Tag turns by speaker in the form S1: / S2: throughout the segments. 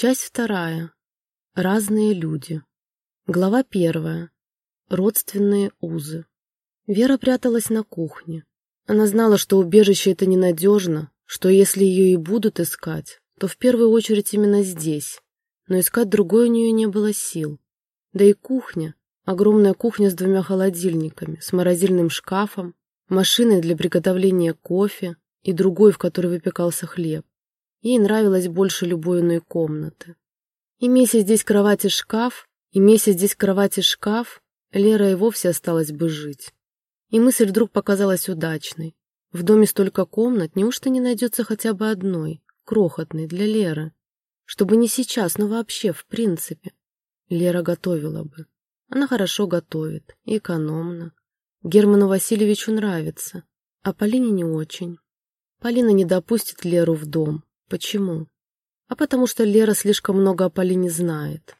S1: Часть вторая. Разные люди. Глава первая. Родственные узы. Вера пряталась на кухне. Она знала, что убежище это ненадежно, что если ее и будут искать, то в первую очередь именно здесь, но искать другой у нее не было сил. Да и кухня, огромная кухня с двумя холодильниками, с морозильным шкафом, машиной для приготовления кофе и другой, в которой выпекался хлеб. Ей нравилось больше любой иной комнаты. Имейся здесь кровать и шкаф, имейся здесь кровать и шкаф, Лера и вовсе осталась бы жить. И мысль вдруг показалась удачной. В доме столько комнат, неужто не найдется хотя бы одной, крохотной, для Леры? Чтобы не сейчас, но вообще, в принципе. Лера готовила бы. Она хорошо готовит и экономно. Герману Васильевичу нравится, а Полине не очень. Полина не допустит Леру в дом. Почему? А потому что Лера слишком много о Полине знает.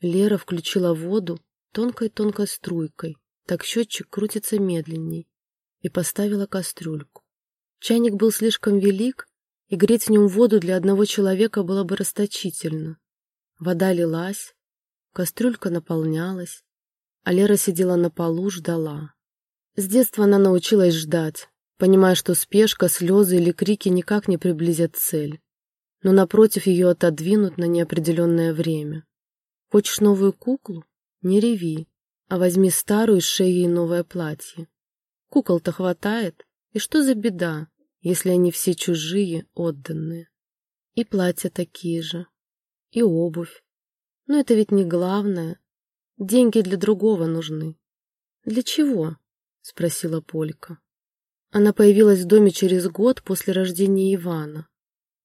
S1: Лера включила воду тонкой-тонкой струйкой, так счетчик крутится медленней, и поставила кастрюльку. Чайник был слишком велик, и греть в нем воду для одного человека было бы расточительно. Вода лилась, кастрюлька наполнялась, а Лера сидела на полу, ждала. С детства она научилась ждать, понимая, что спешка, слезы или крики никак не приблизят цель, но напротив ее отодвинут на неопределенное время. Хочешь новую куклу? Не реви, а возьми старую, сшей ей новое платье. Кукол-то хватает, и что за беда, если они все чужие, отданные? И платья такие же, и обувь. Но это ведь не главное. Деньги для другого нужны. Для чего? — спросила Полька. Она появилась в доме через год после рождения Ивана.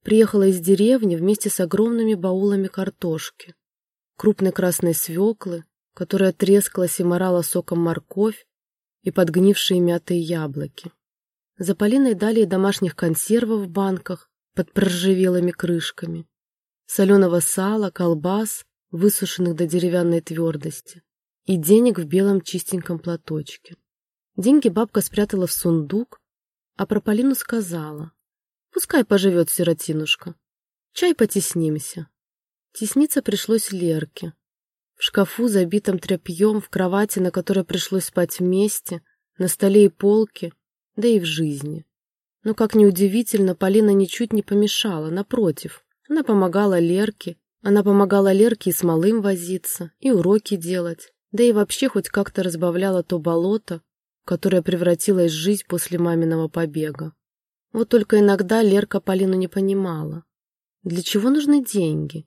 S1: Приехала из деревни вместе с огромными баулами картошки, крупной красной свеклы, которая трескалась и морала соком морковь и подгнившие мятые яблоки. За Полиной дали и домашних консервов в банках под проржавелыми крышками, соленого сала, колбас, высушенных до деревянной твердости, и денег в белом чистеньком платочке. Деньги бабка спрятала в сундук, а про Полину сказала, «Пускай поживет сиротинушка. Чай потеснимся». Тесниться пришлось Лерке, в шкафу, забитом тряпьем, в кровати, на которой пришлось спать вместе, на столе и полке, да и в жизни. Но, как ни удивительно, Полина ничуть не помешала, напротив. Она помогала Лерке, она помогала Лерке и с малым возиться, и уроки делать, да и вообще хоть как-то разбавляла то болото, в которое превратилась жизнь после маминого побега. Вот только иногда Лерка Полину не понимала. Для чего нужны деньги?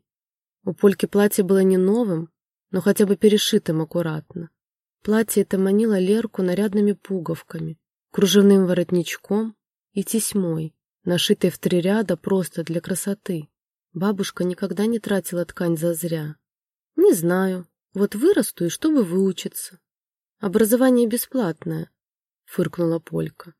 S1: У Польки платье было не новым, но хотя бы перешитым аккуратно. Платье это манило Лерку нарядными пуговками, кружевным воротничком и тесьмой, нашитой в три ряда просто для красоты. Бабушка никогда не тратила ткань зазря. Не знаю, вот вырасту и чтобы выучиться. Образование бесплатное, фыркнула Полька.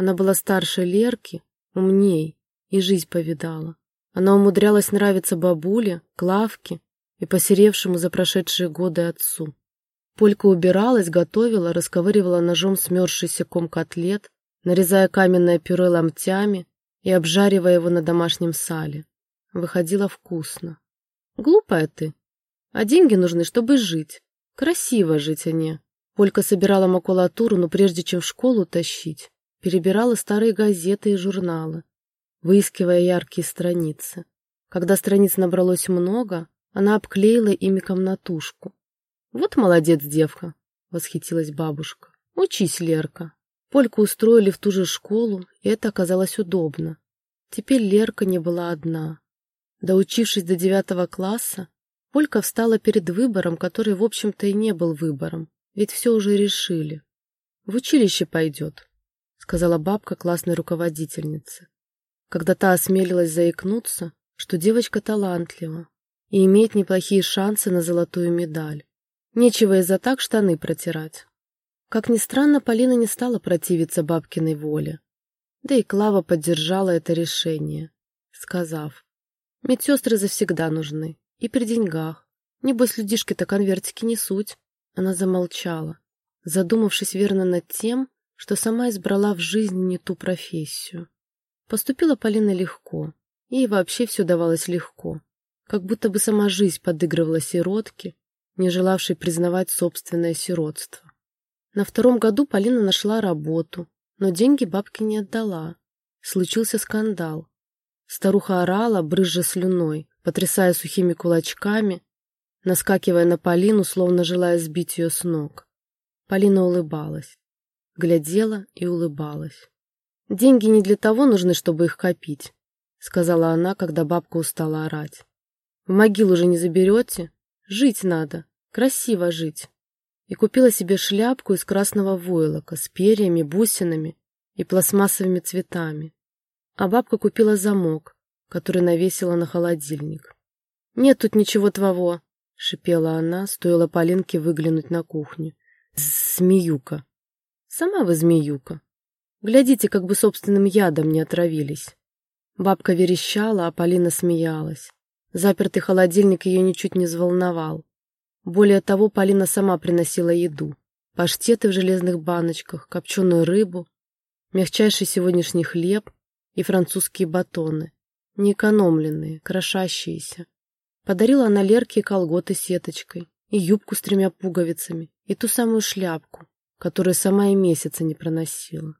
S1: Она была старше Лерки, умней, и жизнь повидала. Она умудрялась нравиться бабуле, Клавке и посеревшему за прошедшие годы отцу. Полька убиралась, готовила, расковыривала ножом смерзшийся ком котлет, нарезая каменное пюре ломтями и обжаривая его на домашнем сале. Выходило вкусно. Глупая ты. А деньги нужны, чтобы жить. Красиво жить, не. Полька собирала макулатуру, но прежде чем в школу тащить, перебирала старые газеты и журналы, выискивая яркие страницы. Когда страниц набралось много, она обклеила ими комнатушку. «Вот молодец, девка!» — восхитилась бабушка. «Учись, Лерка!» Польку устроили в ту же школу, и это оказалось удобно. Теперь Лерка не была одна. Доучившись до девятого класса, Полька встала перед выбором, который, в общем-то, и не был выбором, ведь все уже решили. «В училище пойдет», — сказала бабка классной руководительнице. Когда та осмелилась заикнуться, что девочка талантлива, и имеет неплохие шансы на золотую медаль. Нечего из-за так штаны протирать. Как ни странно, Полина не стала противиться бабкиной воле. Да и Клава поддержала это решение, сказав, «Медсестры завсегда нужны, и при деньгах. Небось, людишки-то конвертики не суть». Она замолчала, задумавшись верно над тем, что сама избрала в жизни не ту профессию. Поступила Полина легко, ей вообще все давалось легко. как будто бы сама жизнь подыгрывала сиротке, не желавшей признавать собственное сиротство. На втором году Полина нашла работу, но деньги бабке не отдала. Случился скандал. Старуха орала, брызжа слюной, потрясая сухими кулачками, наскакивая на Полину, словно желая сбить ее с ног. Полина улыбалась. Глядела и улыбалась. «Деньги не для того нужны, чтобы их копить», — сказала она, когда бабка устала орать. «В могилу же не заберете? Жить надо, красиво жить». И купила себе шляпку из красного войлока с перьями, бусинами и пластмассовыми цветами. А бабка купила замок, который навесила на холодильник. «Нет тут ничего твоего», — шипела она, стоило Полинке выглянуть на кухню. «Змеюка». «Сама вы змеюка. Глядите, как бы собственным ядом не отравились». Бабка верещала, а Полина смеялась. Запертый холодильник ее ничуть не взволновал. Более того, Полина сама приносила еду. Паштеты в железных баночках, копченую рыбу, мягчайший сегодняшний хлеб и французские батоны, неэкономленные, крошащиеся. Подарила она Лерке колготы сеточкой, и юбку с тремя пуговицами, и ту самую шляпку, которую сама и месяца не проносила.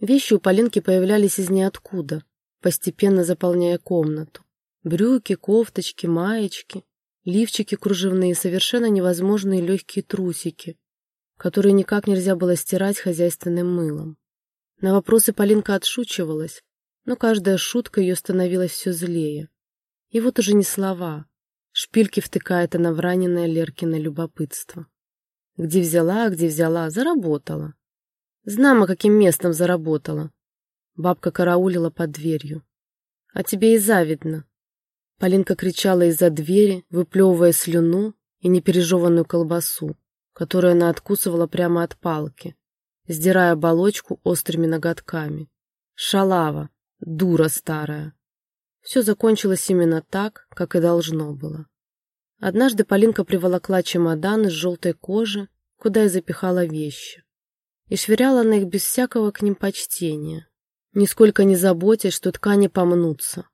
S1: Вещи у Полинки появлялись из ниоткуда, постепенно заполняя комнату. Брюки, кофточки, маечки, лифчики кружевные, совершенно невозможные легкие трусики, которые никак нельзя было стирать хозяйственным мылом. На вопросы Полинка отшучивалась, но каждая шутка ее становилась все злее. И вот уже не слова. Шпильки втыкает она в раненое Леркино любопытство. Где взяла, где взяла, заработала. Знамо, каким местом заработала. Бабка караулила под дверью. А тебе и завидно. Полинка кричала из-за двери, выплевывая слюну и непережеванную колбасу, которую она откусывала прямо от палки, сдирая оболочку острыми ноготками. Шалава, дура старая. Все закончилось именно так, как и должно было. Однажды Полинка приволокла чемодан из желтой кожи, куда и запихала вещи. И швыряла на их без всякого к ним почтения, нисколько не заботясь, что ткани помнутся,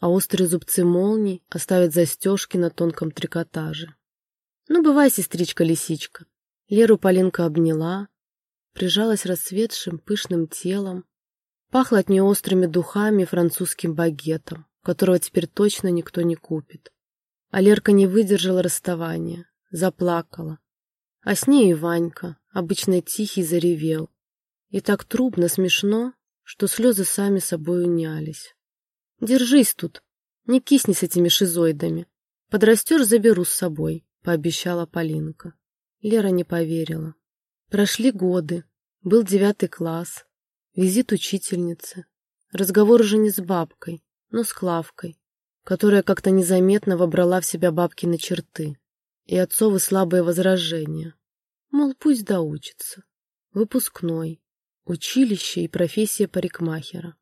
S1: а острые зубцы молний оставят застежки на тонком трикотаже. «Ну, бывай, сестричка-лисичка!» Леру Полинка обняла, прижалась расцветшим пышным телом, пахло от нее острыми духами и французским багетом, которого теперь точно никто не купит. А Лерка не выдержала расставания, заплакала. А с ней и Ванька, обычно тихий, заревел. И так трубно, смешно, что слезы сами собой унялись. Держись тут, не кисни с этими шизоидами. Подрастешь, заберу с собой, пообещала Полинка. Лера не поверила. Прошли годы, был девятый класс, визит учительницы, разговор уже не с бабкой, но с Клавкой, которая как-то незаметно вобрала в себя бабкины черты и отцовы слабые возражения. Мол, пусть доучится. Выпускной, училище и профессия парикмахера.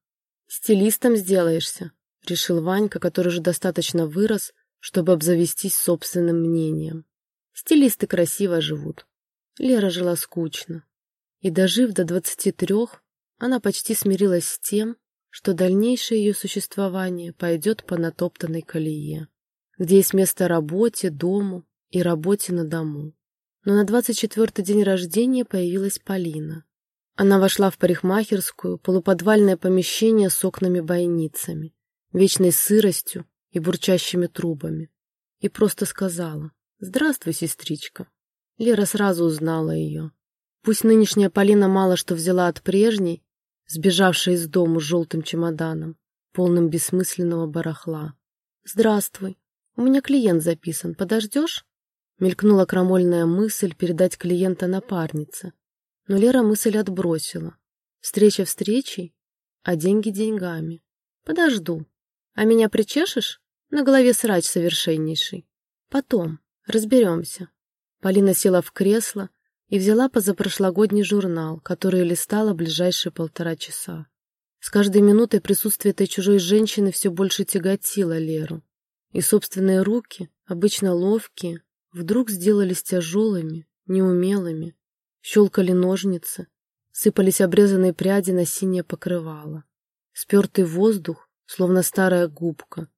S1: «Стилистом сделаешься», — решил Ванька, который уже достаточно вырос, чтобы обзавестись собственным мнением. Стилисты красиво живут. Лера жила скучно. И, дожив до двадцати трех, она почти смирилась с тем, что дальнейшее ее существование пойдет по натоптанной колее, где есть место работе, дому и работе на дому. Но на двадцать четвертый день рождения появилась Полина. Она вошла в парикмахерскую, полуподвальное помещение с окнами-бойницами, вечной сыростью и бурчащими трубами, и просто сказала «Здравствуй, сестричка». Лера сразу узнала ее. Пусть нынешняя Полина мало что взяла от прежней, сбежавшей из дому с желтым чемоданом, полным бессмысленного барахла. «Здравствуй. У меня клиент записан. Подождешь?» Мелькнула крамольная мысль передать клиента напарнице, но Лера мысль отбросила. Встреча встречей, а деньги деньгами. Подожду. А меня причешешь? На голове срач совершеннейший. Потом. Разберемся. Полина села в кресло и взяла позапрошлогодний журнал, который листала ближайшие полтора часа. С каждой минутой присутствие этой чужой женщины все больше тяготило Леру. И собственные руки, обычно ловкие, вдруг сделались тяжелыми, неумелыми, Щелкали ножницы, сыпались обрезанные пряди на синее покрывало. Спертый воздух, словно старая губка,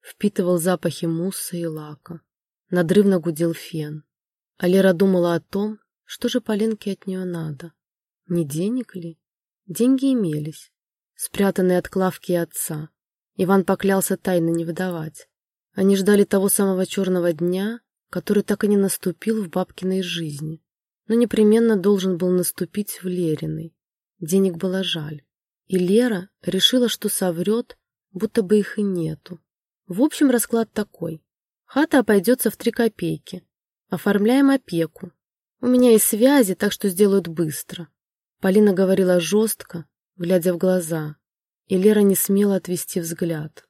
S1: впитывал запахи мусса и лака. Надрывно гудел фен. А Лера думала о том, что же Полинке от нее надо. Не денег ли? Деньги имелись, спрятанные от Клавки отца. Иван поклялся тайно не выдавать. Они ждали того самого черного дня, который так и не наступил в бабкиной жизни, но непременно должен был наступить в Лериной. Денег было жаль. И Лера решила, что соврет, будто бы их и нету. В общем, расклад такой. Хата обойдется в три копейки. Оформляем опеку. У меня есть связи, так что сделают быстро. Полина говорила жестко, глядя в глаза, и Лера не смела отвести взгляд.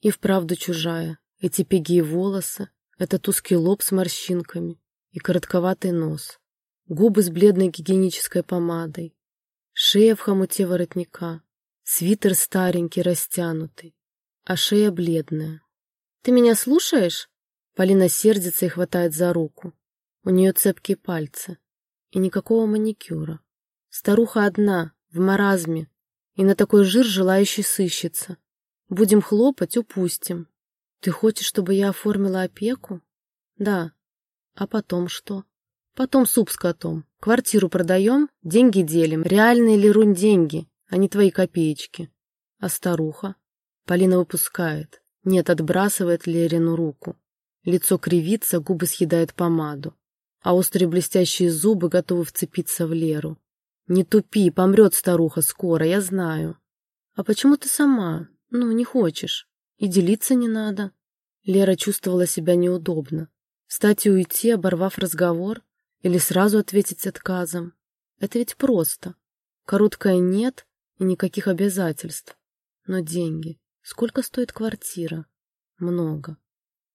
S1: И вправду чужая, эти пеги и волосы, этот узкий лоб с морщинками и коротковатый нос, губы с бледной гигиенической помадой, шея в хомуте воротника, свитер старенький, растянутый, а шея бледная. «Ты меня слушаешь?» Полина сердится и хватает за руку. У нее цепкие пальцы и никакого маникюра. Старуха одна, в маразме, и на такой жир желающий сыщется. Будем хлопать, упустим. Ты хочешь, чтобы я оформила опеку? Да. А потом что? Потом суп с котом. Квартиру продаем, деньги делим. Реальные ли рунь деньги, а не твои копеечки. А старуха? Полина выпускает. Нет, отбрасывает Лерину руку. Лицо кривится, губы съедают помаду. А острые блестящие зубы готовы вцепиться в Леру. Не тупи, помрет старуха скоро, я знаю. А почему ты сама? Ну, не хочешь. И делиться не надо. Лера чувствовала себя неудобно. Встать и уйти, оборвав разговор, или сразу ответить отказом. Это ведь просто. Короткое «нет» и никаких обязательств. Но деньги. Сколько стоит квартира? Много.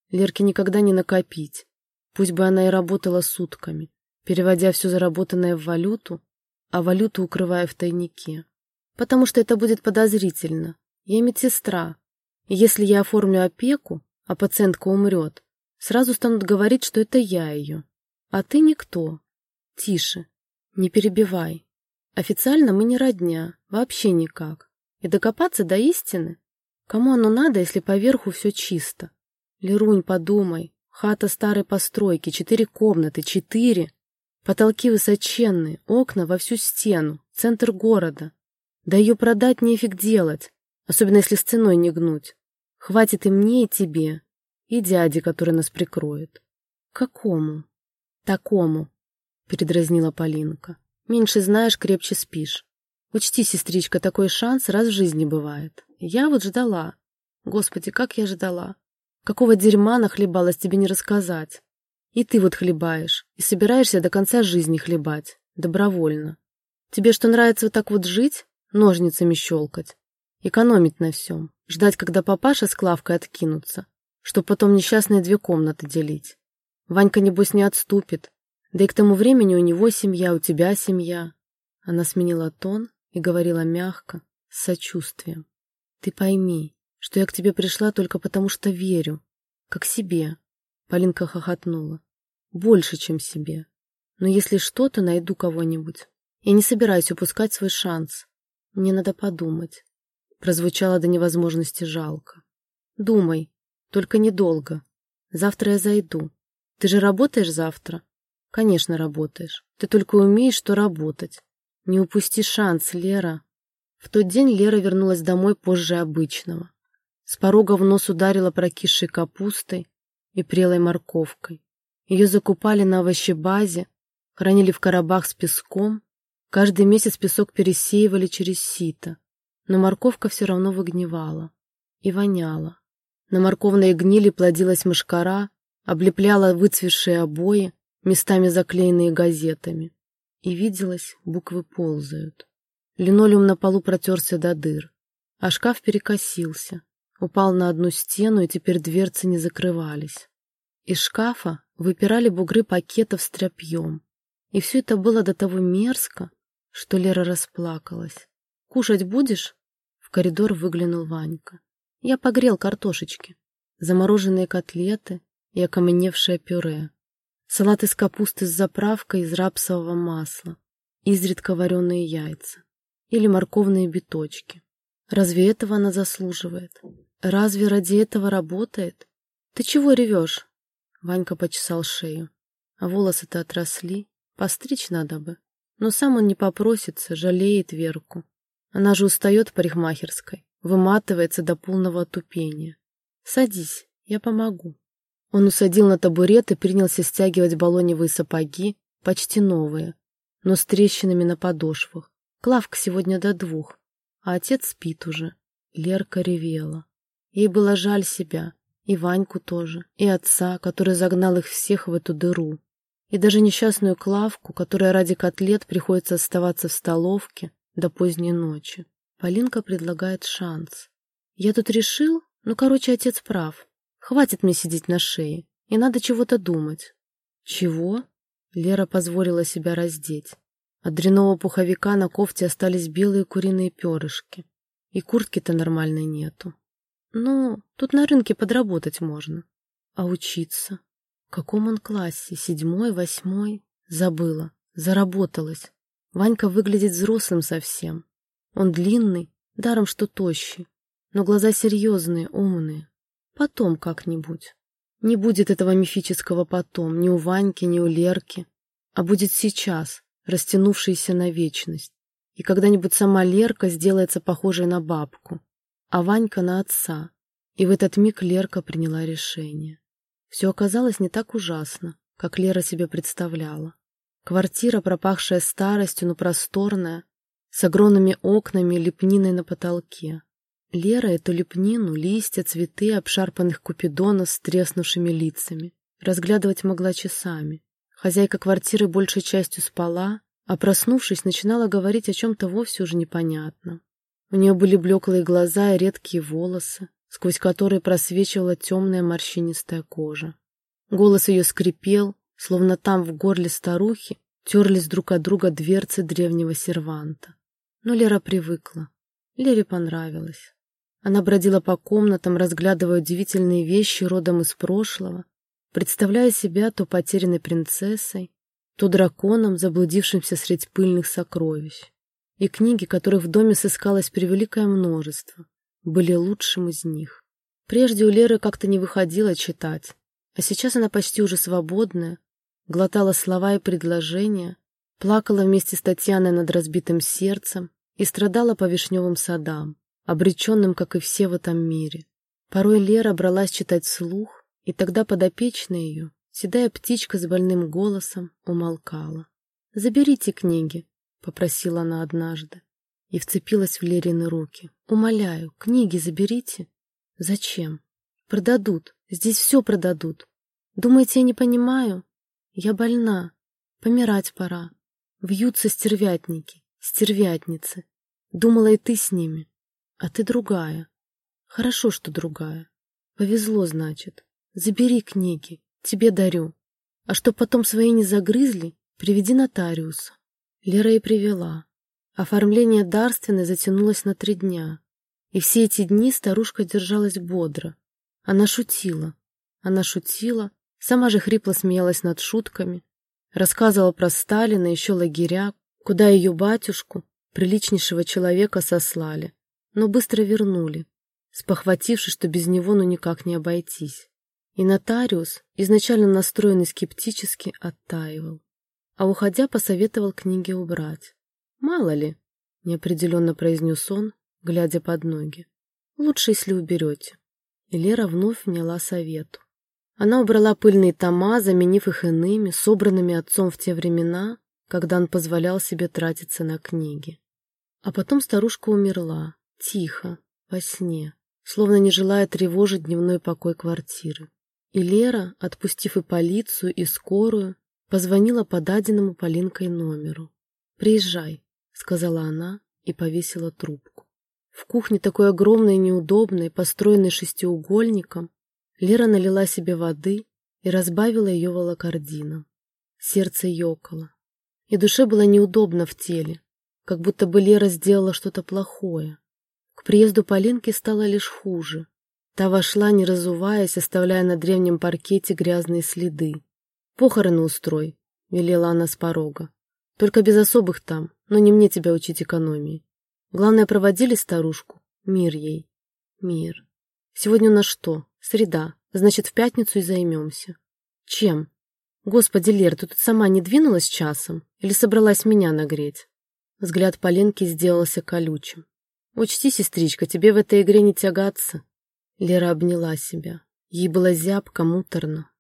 S1: Лерке никогда не накопить. Пусть бы она и работала сутками, переводя все заработанное в валюту, а валюту укрывая в тайнике. Потому что это будет подозрительно. Я медсестра, если я оформлю опеку, а пациентка умрет, сразу станут говорить, что это я ее. А ты никто. Тише. Не перебивай. Официально мы не родня, вообще никак. И докопаться до истины? Кому оно надо, если поверху все чисто? Лерунь, подумай. Хата старой постройки, четыре комнаты, четыре. Потолки высоченные, окна во всю стену, центр города. Да ее продать нефиг делать, особенно если с ценой не гнуть. Хватит и мне, и тебе, и дяде, который нас прикроет. Какому? Такому, передразнила Полинка. Меньше знаешь, крепче спишь. Учти, сестричка, такой шанс раз в жизни бывает. Я вот ждала. Господи, как я ждала. Какого дерьма нахлебалась тебе не рассказать. И ты вот хлебаешь, и собираешься до конца жизни хлебать. Добровольно. Тебе что, нравится вот так вот жить? Ножницами щелкать? Экономить на всем. Ждать, когда папаша с Клавкой откинутся, чтоб потом несчастные две комнаты делить. Ванька, небось, не отступит. Да и к тому времени у него семья, у тебя семья. Она сменила тон и говорила мягко, с сочувствием. Ты пойми, что я к тебе пришла только потому, что верю. Как себе. Полинка хохотнула. Больше, чем себе. Но если что-то, найду кого-нибудь. Я не собираюсь упускать свой шанс. Мне надо подумать. Прозвучало до невозможности жалко. Думай, только недолго. Завтра я зайду. Ты же работаешь завтра? Конечно, работаешь. Ты только умеешь что работать. Не упусти шанс, Лера. В тот день Лера вернулась домой позже обычного. С порога в нос ударила прокисшей капустой и прелой морковкой. Ее закупали на овощебазе, хранили в коробах с песком. Каждый месяц песок пересеивали через сито но морковка все равно выгнивала и воняла. На морковной гнили плодилась мышкара, облепляла выцветшие обои, местами заклеенные газетами. И виделось, буквы ползают. Линолеум на полу протерся до дыр, а шкаф перекосился, упал на одну стену, и теперь дверцы не закрывались. Из шкафа выпирали бугры пакетов с тряпьем, и все это было до того мерзко, что Лера расплакалась. «Кушать будешь?» В коридор выглянул Ванька. Я погрел картошечки, замороженные котлеты и окаменевшее пюре, салат из капусты с заправкой из рапсового масла, изредка вареные яйца или морковные биточки. Разве этого она заслуживает? Разве ради этого работает? Ты чего ревешь? Ванька почесал шею. А волосы-то отросли. Постричь надо бы. Но сам он не попросится, жалеет Верку. Она же устает парикмахерской, выматывается до полного отупения. Садись, я помогу. Он усадил на табурет и принялся стягивать баллоневые сапоги, почти новые, но с трещинами на подошвах. Клавка сегодня до двух, а отец спит уже. Лерка ревела. Ей было жаль себя, и Ваньку тоже, и отца, который загнал их всех в эту дыру, и даже несчастную Клавку, которая ради котлет приходится оставаться в столовке до поздней ночи. Полинка предлагает шанс. Я тут решил, ну, короче, отец прав. Хватит мне сидеть на шее, и надо чего-то думать. Чего? Лера позволила себя раздеть. От дряного пуховика на кофте остались белые куриные перышки. И куртки-то нормальной нету. Ну, тут на рынке подработать можно. А учиться? В каком он классе? Седьмой, восьмой? Забыла. Заработалась. Ванька выглядит взрослым совсем. Он длинный, даром что тощий. Но глаза серьезные, умные. Потом как-нибудь. Не будет этого мифического потом ни у Ваньки, ни у Лерки, а будет сейчас, растянувшийся на вечность. И когда-нибудь сама Лерка сделается похожей на бабку, а Ванька на отца. И в этот миг Лерка приняла решение. Все оказалось не так ужасно, как Лера себе представляла. Квартира, пропахшая старостью, но просторная, с огромными окнами и лепниной на потолке. Лера эту лепнину, листья, цветы обшарпанных купидонов с треснувшими лицами разглядывать могла часами. Хозяйка квартиры большей частью спала, а проснувшись, начинала говорить о чем-то вовсе уже непонятном. У нее были блеклые глаза и редкие волосы, сквозь которые просвечивала темная морщинистая кожа. Голос ее скрипел, словно там в горле старухи терлись друг от друга дверцы древнего серванта. Но Лера привыкла. Лере понравилось. Она бродила по комнатам, разглядывая удивительные вещи родом из прошлого, представляя себя то потерянной принцессой, то драконом, заблудившимся среди пыльных сокровищ. И книги, которых в доме сыскалось превеликое множество, были лучшим из них. Прежде у Леры как-то не выходило читать, а сейчас она почти уже свободная, глотала слова и предложения, плакала вместе с Татьяной над разбитым сердцем и страдала по вишневым садам обреченным, как и все в этом мире. Порой Лера бралась читать вслух, и тогда подопечная ее, седая птичка с больным голосом, умолкала. «Заберите книги», — попросила она однажды, и вцепилась в Лерины руки. «Умоляю, книги заберите». «Зачем?» «Продадут, здесь все продадут. Думаете, я не понимаю? Я больна, помирать пора. Вьются стервятники, стервятницы. Думала и ты с ними. А ты другая. Хорошо, что другая. Повезло, значит. Забери книги, тебе дарю. А чтоб потом свои не загрызли, приведи нотариуса. Лера и привела. Оформление дарственной затянулось на три дня. И все эти дни старушка держалась бодро. Она шутила. Она шутила, сама же хрипло смеялась над шутками, рассказывала про Сталина, еще лагеря, куда ее батюшку, приличнейшего человека, сослали но быстро вернули, спохватившись, что без него ну никак не обойтись. И нотариус, изначально настроенный скептически, оттаивал, а уходя посоветовал книги убрать. «Мало ли», — неопределенно произнес он, глядя под ноги. «Лучше, если уберете». И Лера вновь вняла совету. Она убрала пыльные тома, заменив их иными, собранными отцом в те времена, когда он позволял себе тратиться на книги. А потом старушка умерла, Тихо, во сне, словно не желая тревожить дневной покой квартиры. И Лера, отпустив и полицию, и скорую, позвонила по даденному Полинкой номеру. «Приезжай», — сказала она и повесила трубку. В кухне такой огромной и неудобной, построенной шестиугольником, Лера налила себе воды и разбавила ее волокордином. Сердце ёкало. И душе было неудобно в теле, как будто бы Лера сделала что-то плохое. К приезду Полинки стало лишь хуже. Та вошла, не разуваясь, оставляя на древнем паркете грязные следы. «Похороны устрой», — велела она с порога. «Только без особых там, но не мне тебя учить экономии. Главное, проводили старушку. Мир ей. Мир. Сегодня у нас что? Среда. Значит, в пятницу и займемся. Чем? Господи, Лер, ты тут сама не двинулась часом? Или собралась меня нагреть? Взгляд Поленки сделался колючим. Учти, сестричка, тебе в этой игре не тягаться. Лера обняла себя. Ей было зябко, муторно.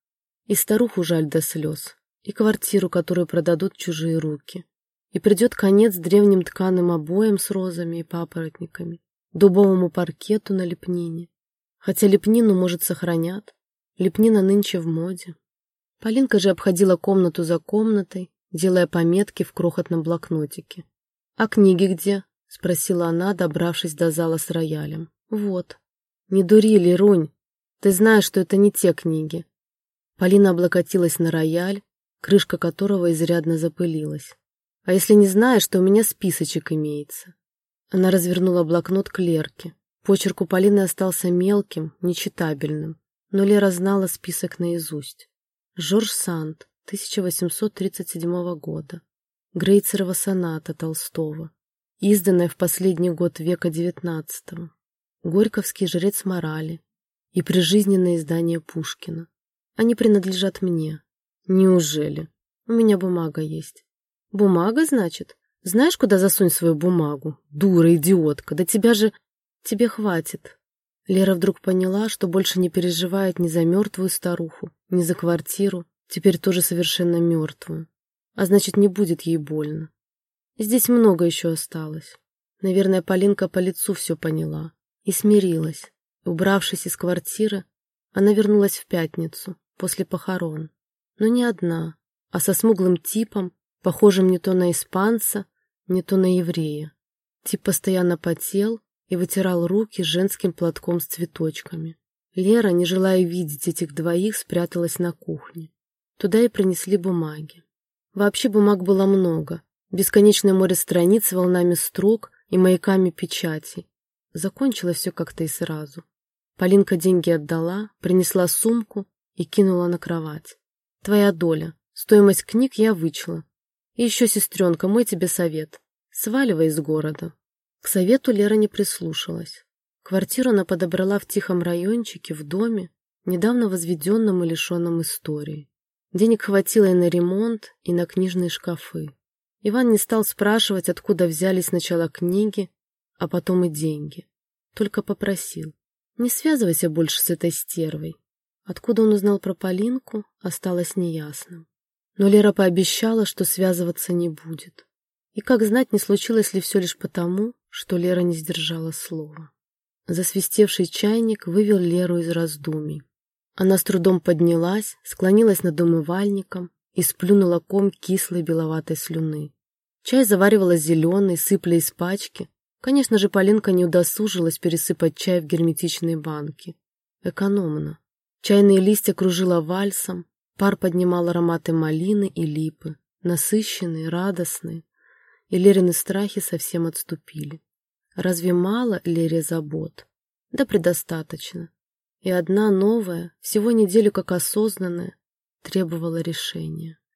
S1: И старуху жаль до слез, и квартиру, которую продадут чужие руки. И придет конец древним тканым обоям с розами и папоротниками, дубовому паркету на лепнине. Хотя лепнину, может, сохранят. Лепнина нынче в моде. Полинка же обходила комнату за комнатой, делая пометки в крохотном блокнотике. «А книги где?» — спросила она, добравшись до зала с роялем. «Вот». «Не дури, Лерунь. Ты знаешь, что это не те книги». Полина облокотилась на рояль, крышка которого изрядно запылилась. «А если не знаешь, то у меня списочек имеется». Она развернула блокнот к Лерке. Почерк у Полины остался мелким, нечитабельным, но Лера знала список наизусть. Жорж Санд, 1837 года. Грейцерова соната Толстого, изданная в последний год века XIX. Горьковский жрец морали и прижизненное издание Пушкина. Они принадлежат мне. Неужели? У меня бумага есть. Бумага, значит? Знаешь, куда засунь свою бумагу? Дура, идиотка, да тебя же... Тебе хватит. Лера вдруг поняла, что больше не переживает ни за мертвую старуху, ни за квартиру, теперь тоже совершенно мертвую. А значит, не будет ей больно. Здесь много еще осталось. Наверное, Полинка по лицу все поняла и смирилась. Убравшись из квартиры, она вернулась в пятницу, после похорон. Но не одна, а со смуглым типом, похожим не то на испанца, не то на еврея. Тип постоянно потел и вытирал руки женским платком с цветочками. Лера, не желая видеть этих двоих, спряталась на кухне. Туда и принесли бумаги. Вообще бумаг было много. Бесконечное море страниц волнами строк и маяками печатей. Закончилось все как-то и сразу. Полинка деньги отдала, принесла сумку и кинула на кровать. Твоя доля. Стоимость книг я вычла. И еще, сестренка, мой тебе совет. Сваливай из города. К совету Лера не прислушалась. Квартиру она подобрала в тихом райончике, в доме, недавно возведенном и лишенном истории. Денег хватило и на ремонт, и на книжные шкафы. Иван не стал спрашивать, откуда взялись сначала книги, а потом и деньги. Только попросил. Не связывайся больше с этой стервой. Откуда он узнал про Полинку, осталось неясным. Но Лера пообещала, что связываться не будет. И как знать, не случилось ли все лишь потому, что Лера не сдержала слова. Засвистевший чайник вывел Леру из раздумий. Она с трудом поднялась, склонилась над умывальником и сплюнула ком кислой беловатой слюны. Чай заваривалась зеленый, сыпля из пачки, Конечно же, Полинка не удосужилась пересыпать чай в герметичные банки. Экономно. Чайные листья кружила вальсом, пар поднимал ароматы малины и липы, насыщенные, радостные, и Лерины страхи совсем отступили. Разве мало Лере забот? Да предостаточно. И одна новая, всего неделю как осознанная, требовала решения.